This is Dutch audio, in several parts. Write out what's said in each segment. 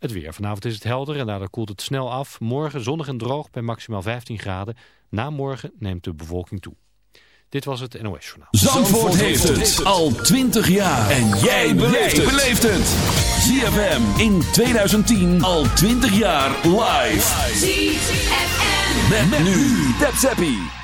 Het weer. Vanavond is het helder en daardoor koelt het snel af. Morgen zonnig en droog bij maximaal 15 graden. Na morgen neemt de bewolking toe. Dit was het NOS Journaal. Zandvoort, Zandvoort heeft het al 20 jaar. En jij beleeft het. ZFM in 2010 al 20 jaar live. ZFM. Met, met nu. Tap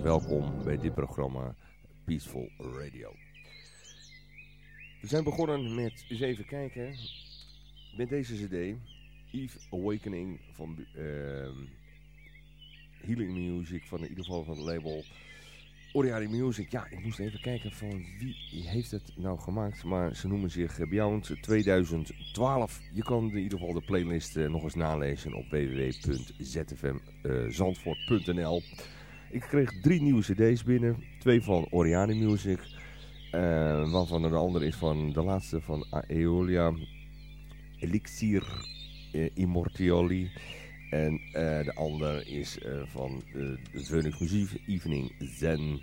welkom bij dit programma Peaceful Radio. We zijn begonnen met eens even kijken met deze cd, Eve Awakening van uh, Healing Music, van in ieder geval van het label Oriari Music. Ja, ik moest even kijken van wie heeft het nou gemaakt. Maar ze noemen zich Beyond 2012. Je kan in ieder geval de playlist uh, nog eens nalezen op www.zfmzandvoort.nl Ik kreeg drie nieuwe cd's binnen. Twee van Oriani Music. Uh, waarvan de andere is van de laatste van Aeolia. Elixir Immortioli. En uh, de ander is van de Phoenix Muziek Evening Zen.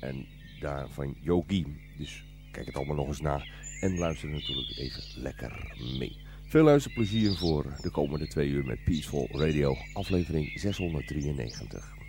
En daar van Yogi. Dus kijk het allemaal nog eens na. En luister natuurlijk even lekker mee. Veel luisterplezier voor de komende twee uur met Peaceful Radio. Aflevering 693.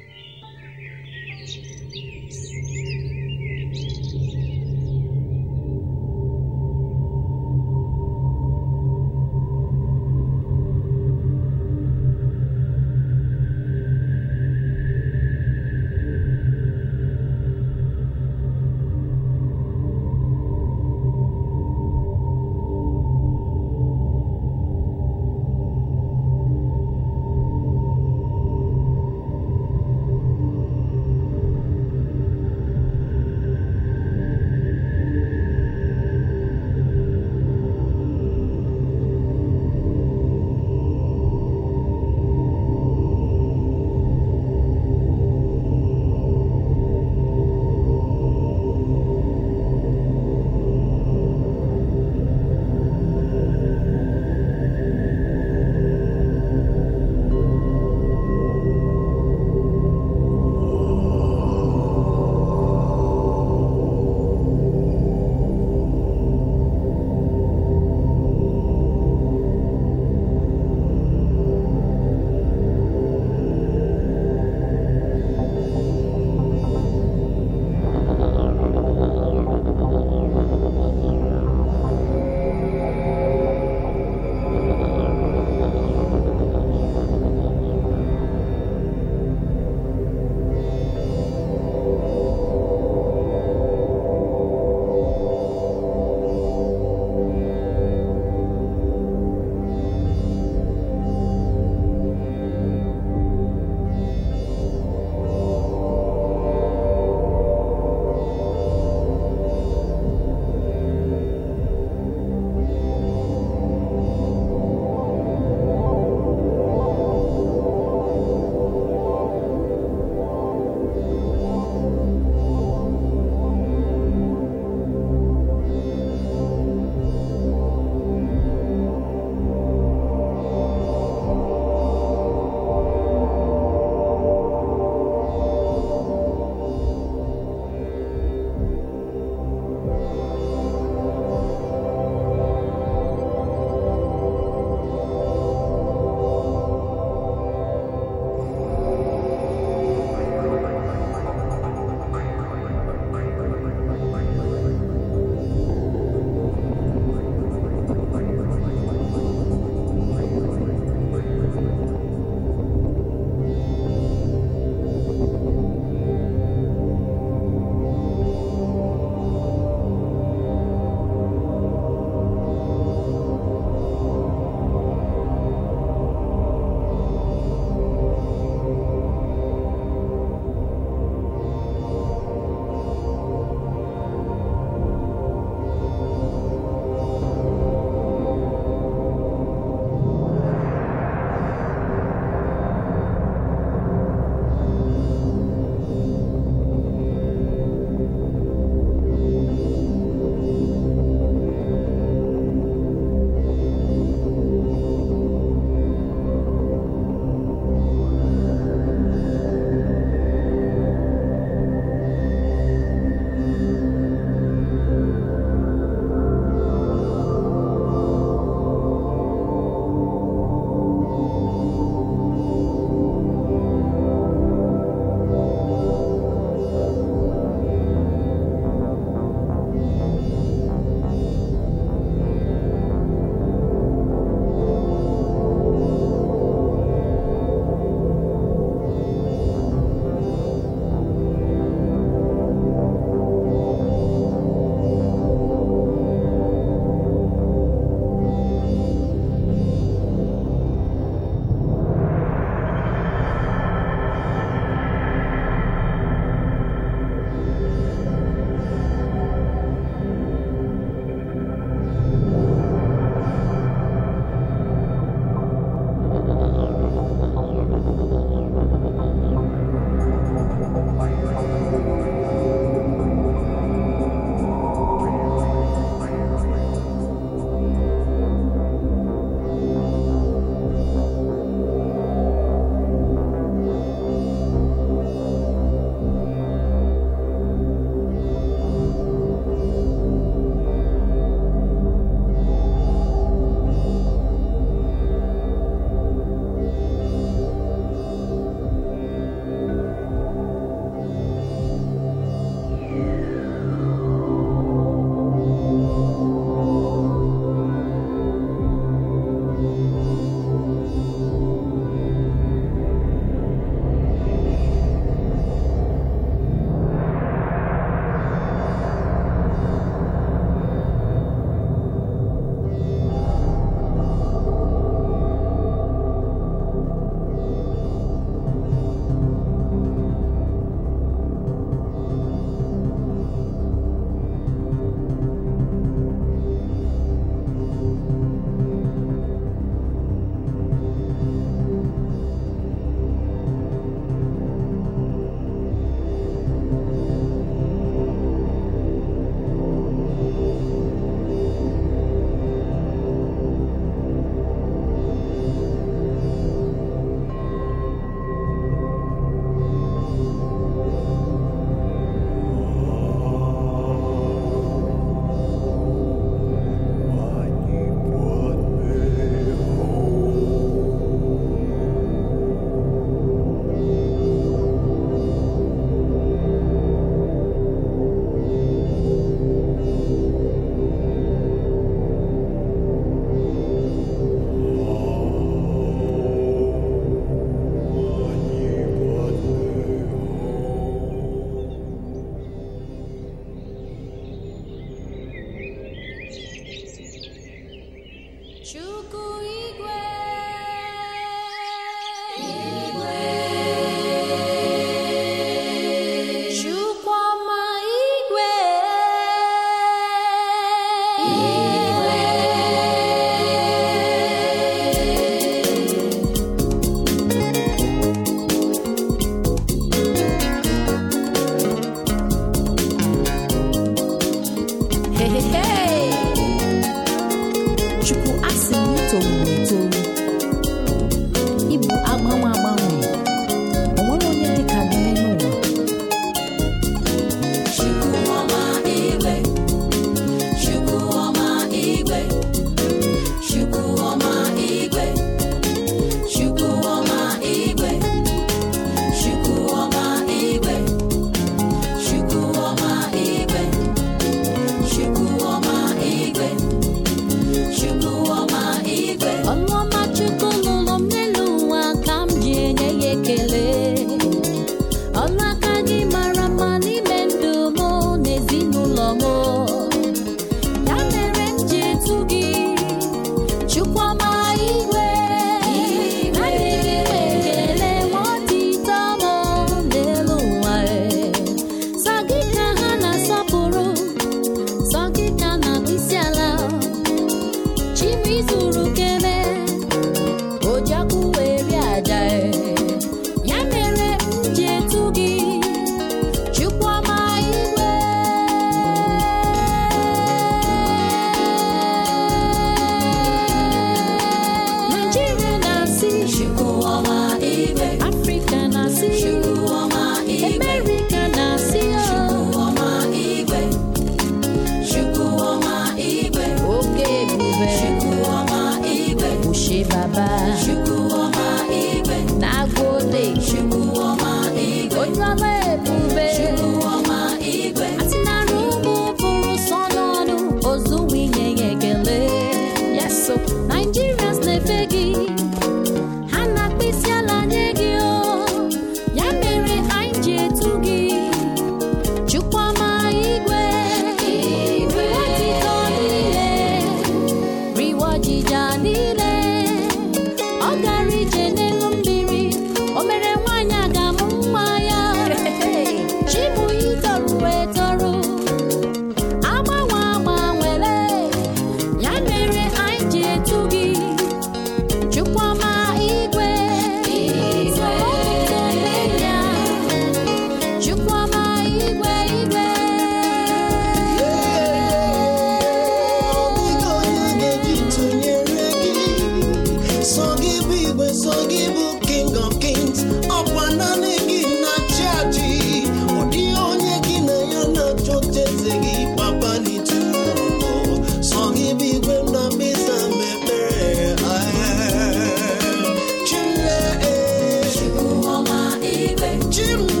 知不。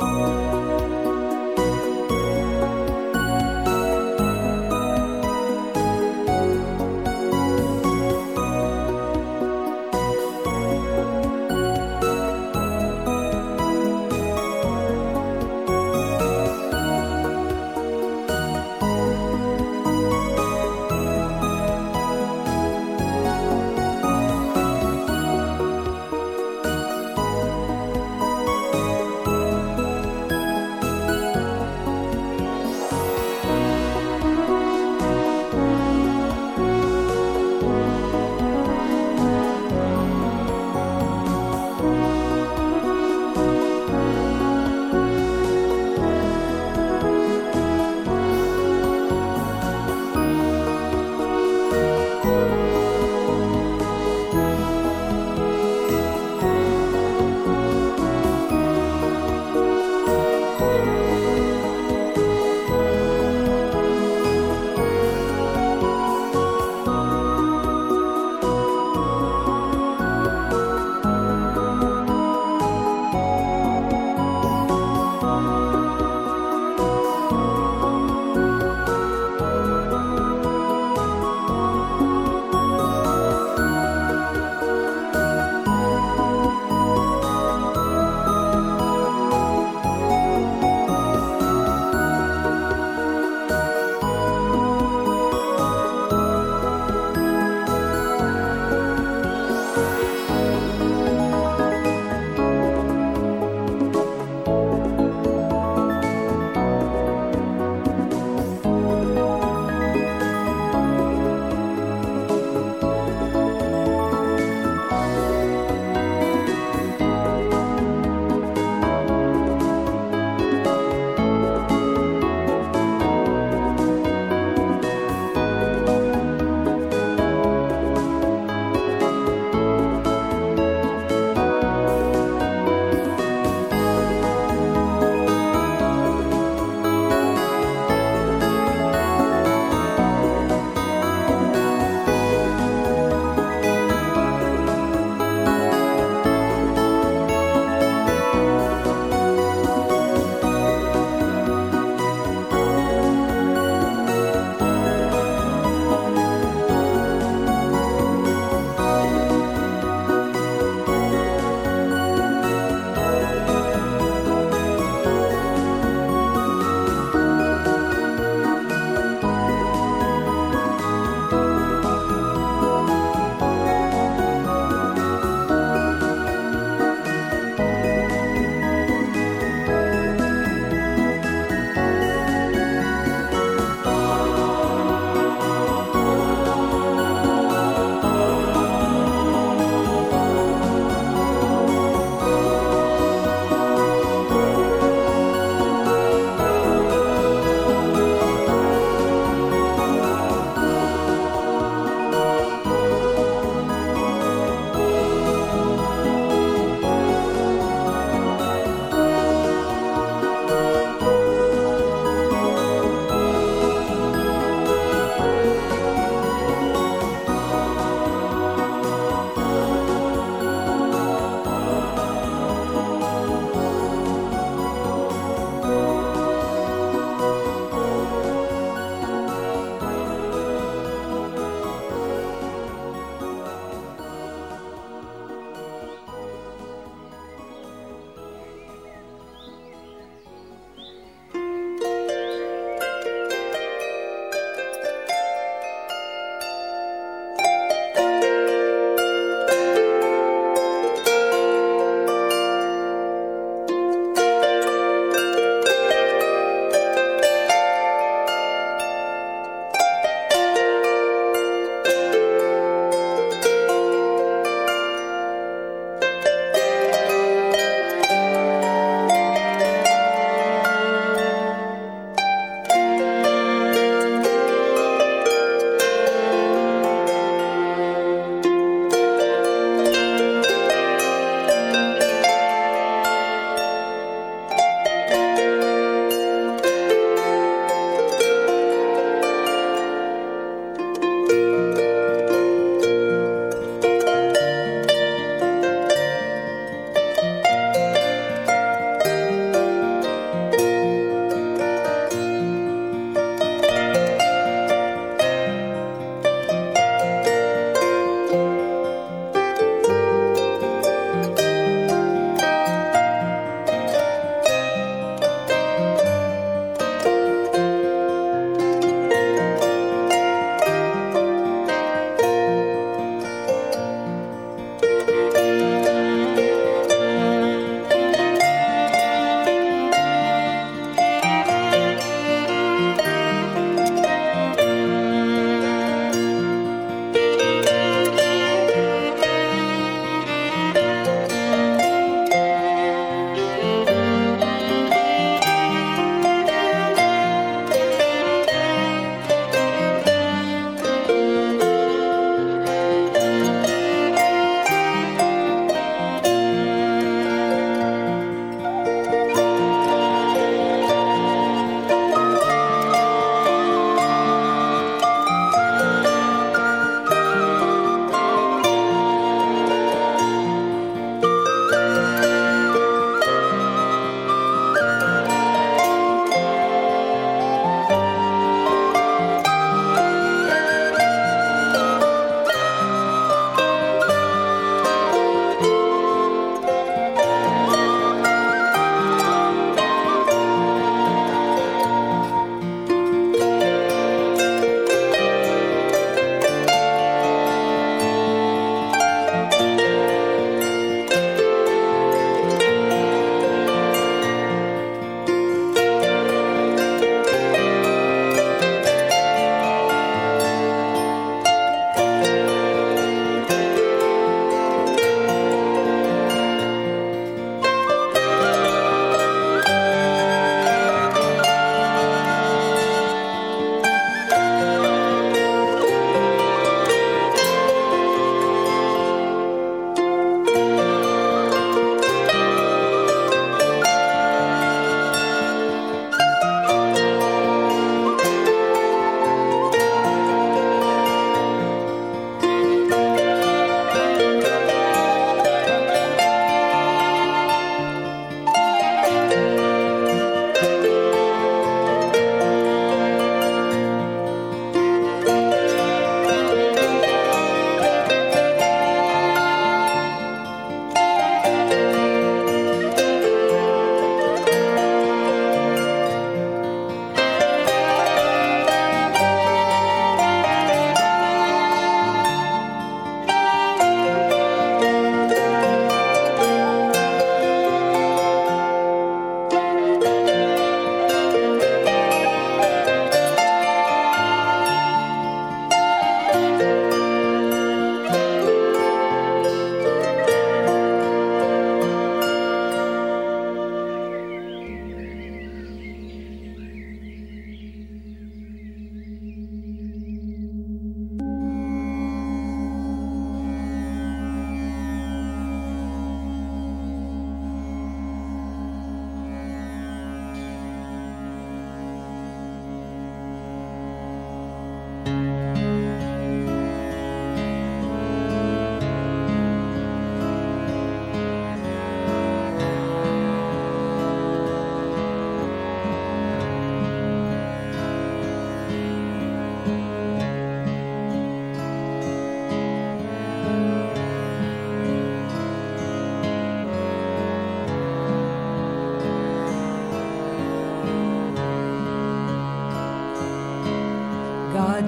嗯。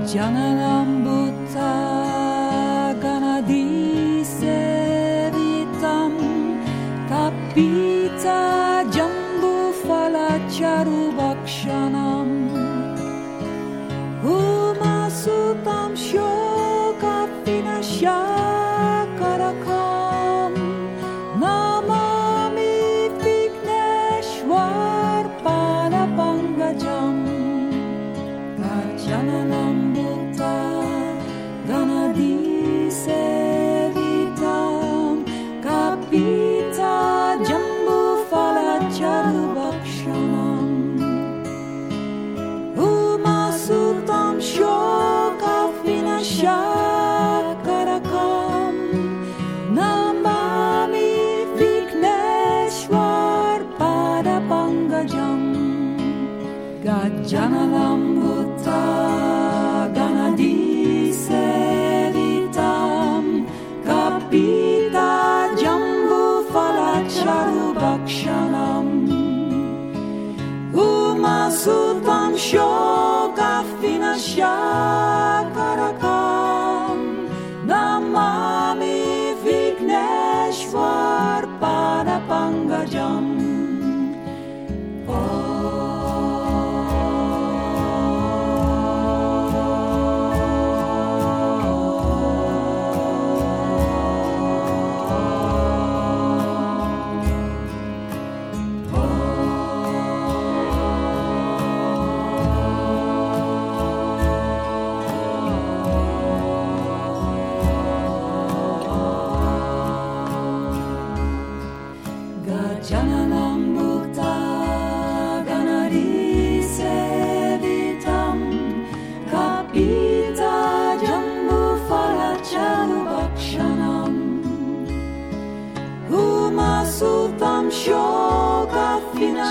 Bhutta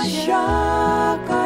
Shaka.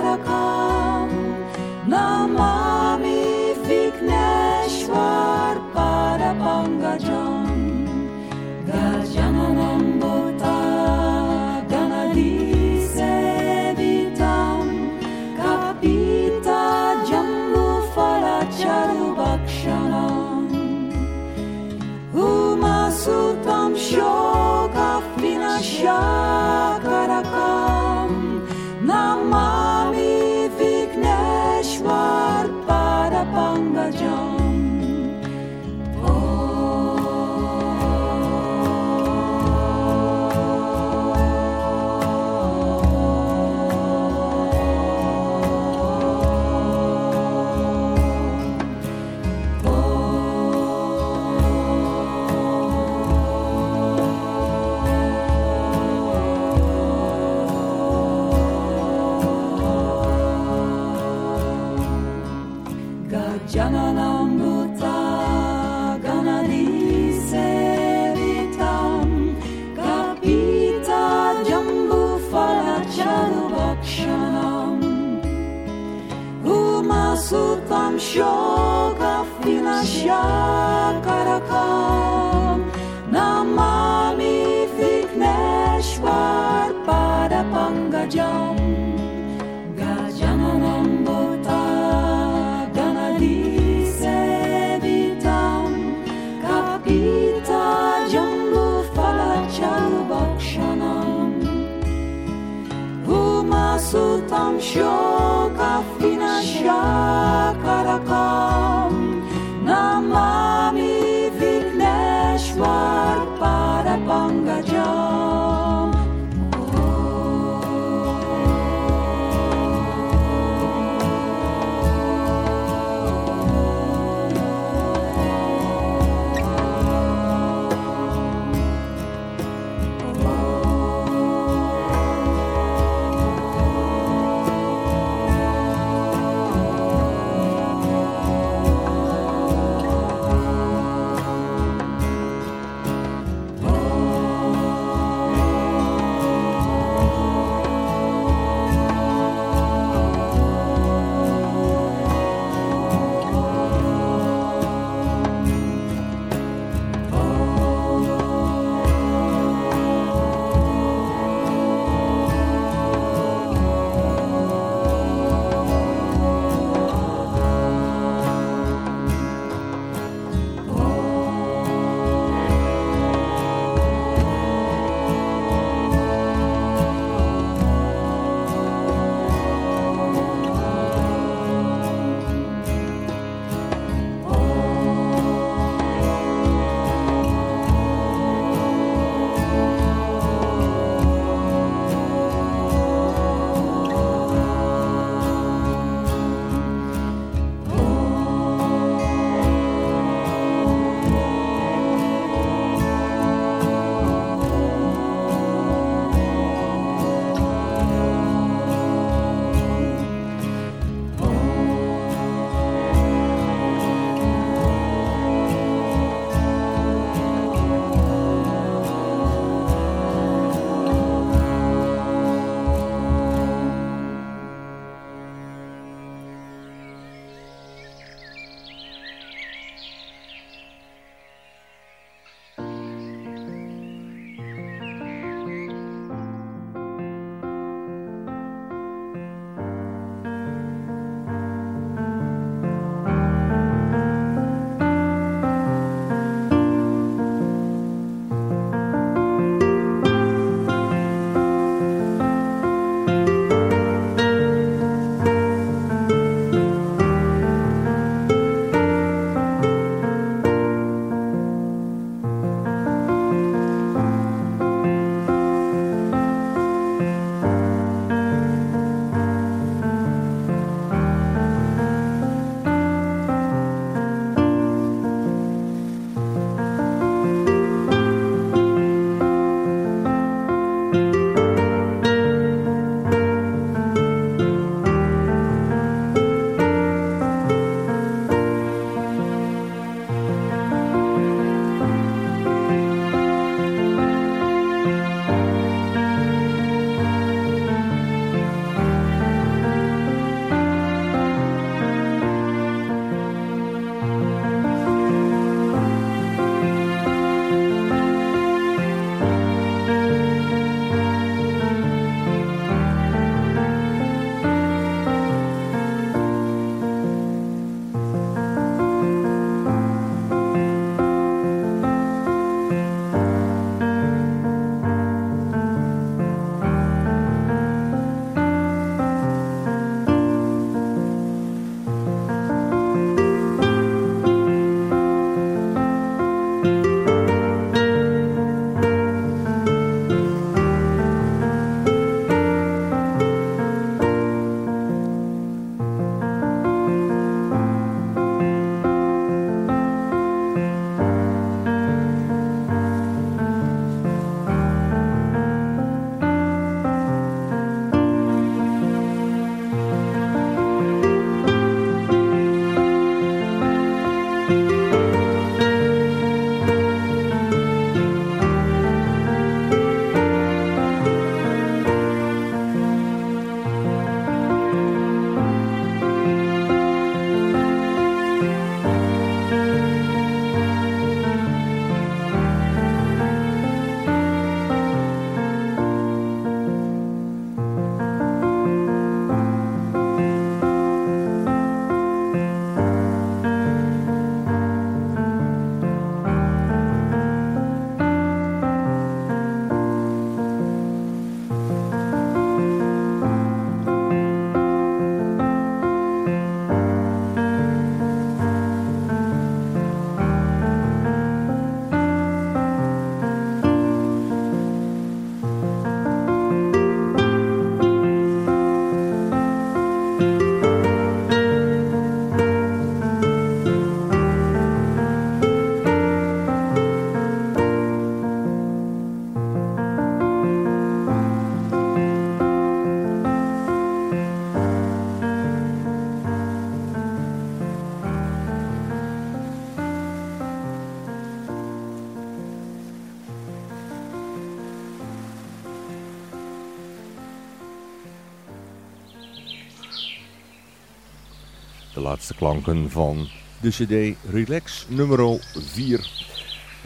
De laatste klanken van de cd Relax nummer 4.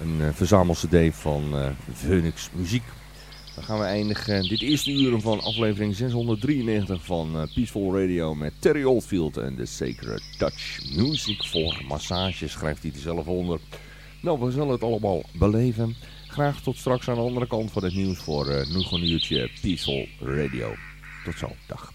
Een uh, verzamel-cd van uh, Phoenix Muziek. Dan gaan we eindigen dit eerste uur van aflevering 693 van uh, Peaceful Radio met Terry Oldfield en de Sacred Touch Music voor massage, schrijft hij er zelf onder. Nou, we zullen het allemaal beleven. Graag tot straks aan de andere kant van het nieuws voor nog een uurtje Peaceful Radio. Tot zo, dag.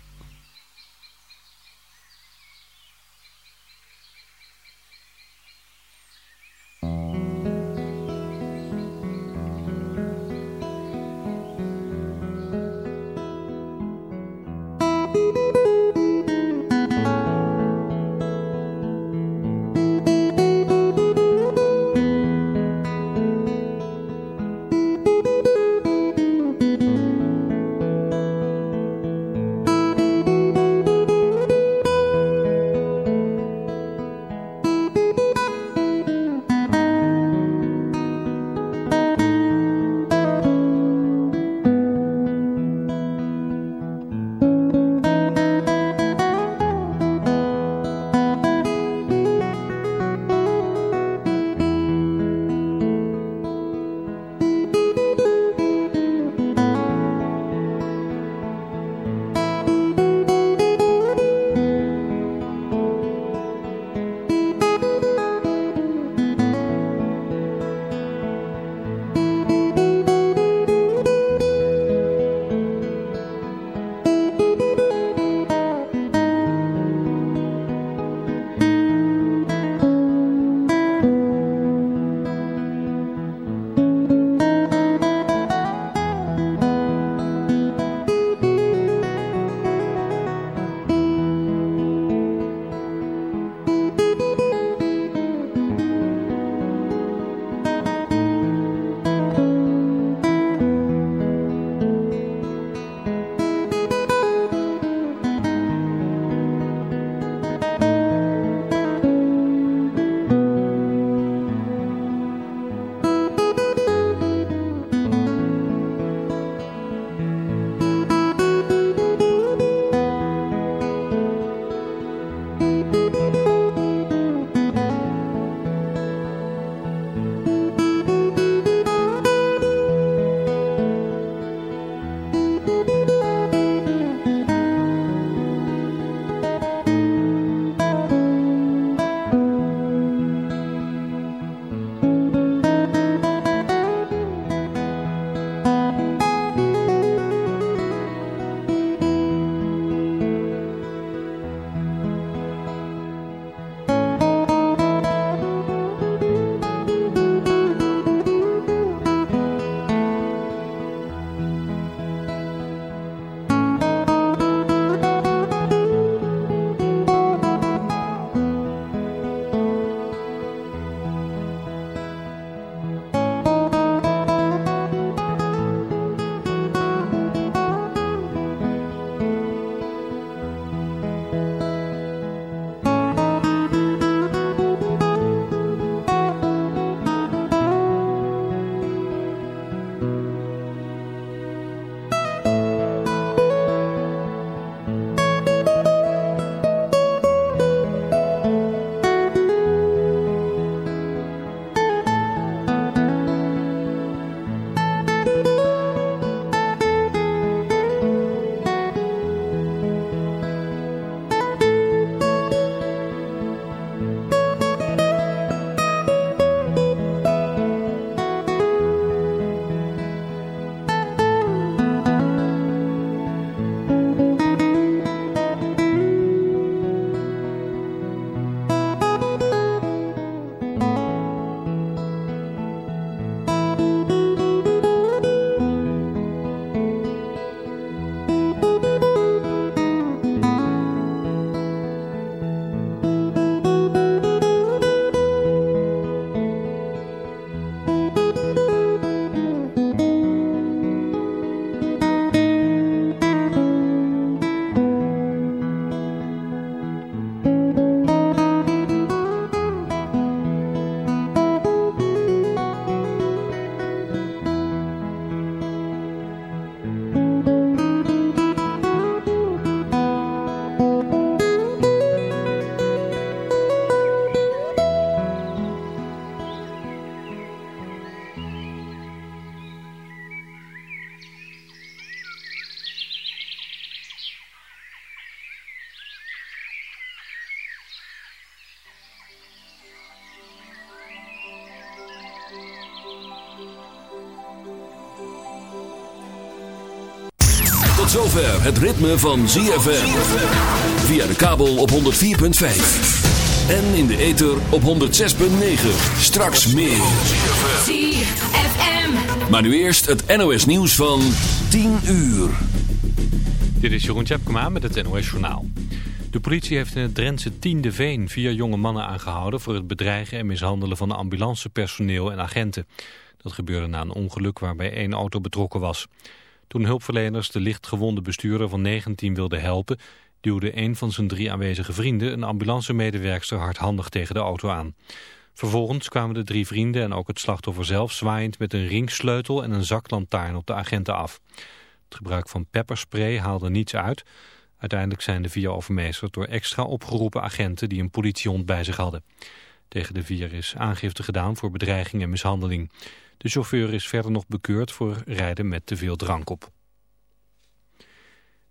Zover het ritme van ZFM. Via de kabel op 104.5. En in de ether op 106.9. Straks meer. ZFM. Maar nu eerst het NOS nieuws van 10 uur. Dit is Jeroen Tjepkema met het NOS Journaal. De politie heeft in het Drentse Tiende Veen vier jonge mannen aangehouden... voor het bedreigen en mishandelen van ambulancepersoneel en agenten. Dat gebeurde na een ongeluk waarbij één auto betrokken was. Toen hulpverleners de lichtgewonde bestuurder van 19 wilden helpen... duwde een van zijn drie aanwezige vrienden een ambulancemedewerkster hardhandig tegen de auto aan. Vervolgens kwamen de drie vrienden en ook het slachtoffer zelf zwaaiend met een ringsleutel en een zaklantaarn op de agenten af. Het gebruik van pepperspray haalde niets uit. Uiteindelijk zijn de vier overmeesterd door extra opgeroepen agenten die een politiehond bij zich hadden. Tegen de vier is aangifte gedaan voor bedreiging en mishandeling. De chauffeur is verder nog bekeurd voor rijden met te veel drank op.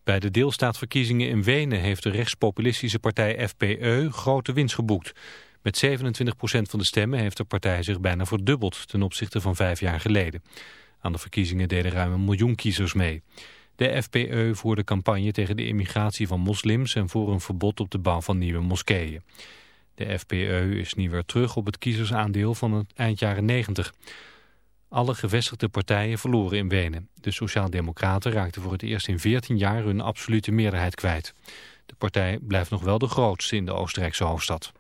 Bij de deelstaatverkiezingen in Wenen heeft de rechtspopulistische partij FPE grote winst geboekt. Met 27% van de stemmen heeft de partij zich bijna verdubbeld ten opzichte van vijf jaar geleden. Aan de verkiezingen deden ruim een miljoen kiezers mee. De FPE voerde campagne tegen de immigratie van moslims en voor een verbod op de bouw van nieuwe moskeeën. De FPE is nu weer terug op het kiezersaandeel van het eind jaren 90. Alle gevestigde partijen verloren in Wenen. De Sociaaldemocraten raakten voor het eerst in 14 jaar hun absolute meerderheid kwijt. De partij blijft nog wel de grootste in de Oostenrijkse hoofdstad.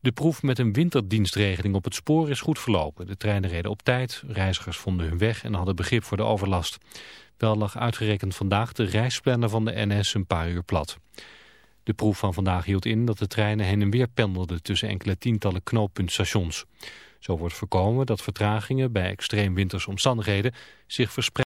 De proef met een winterdienstregeling op het spoor is goed verlopen. De treinen reden op tijd, reizigers vonden hun weg en hadden begrip voor de overlast. Wel lag uitgerekend vandaag de reisplanner van de NS een paar uur plat. De proef van vandaag hield in dat de treinen heen en weer pendelden tussen enkele tientallen knooppuntstations. Zo wordt voorkomen dat vertragingen bij extreem wintersomstandigheden zich verspreiden.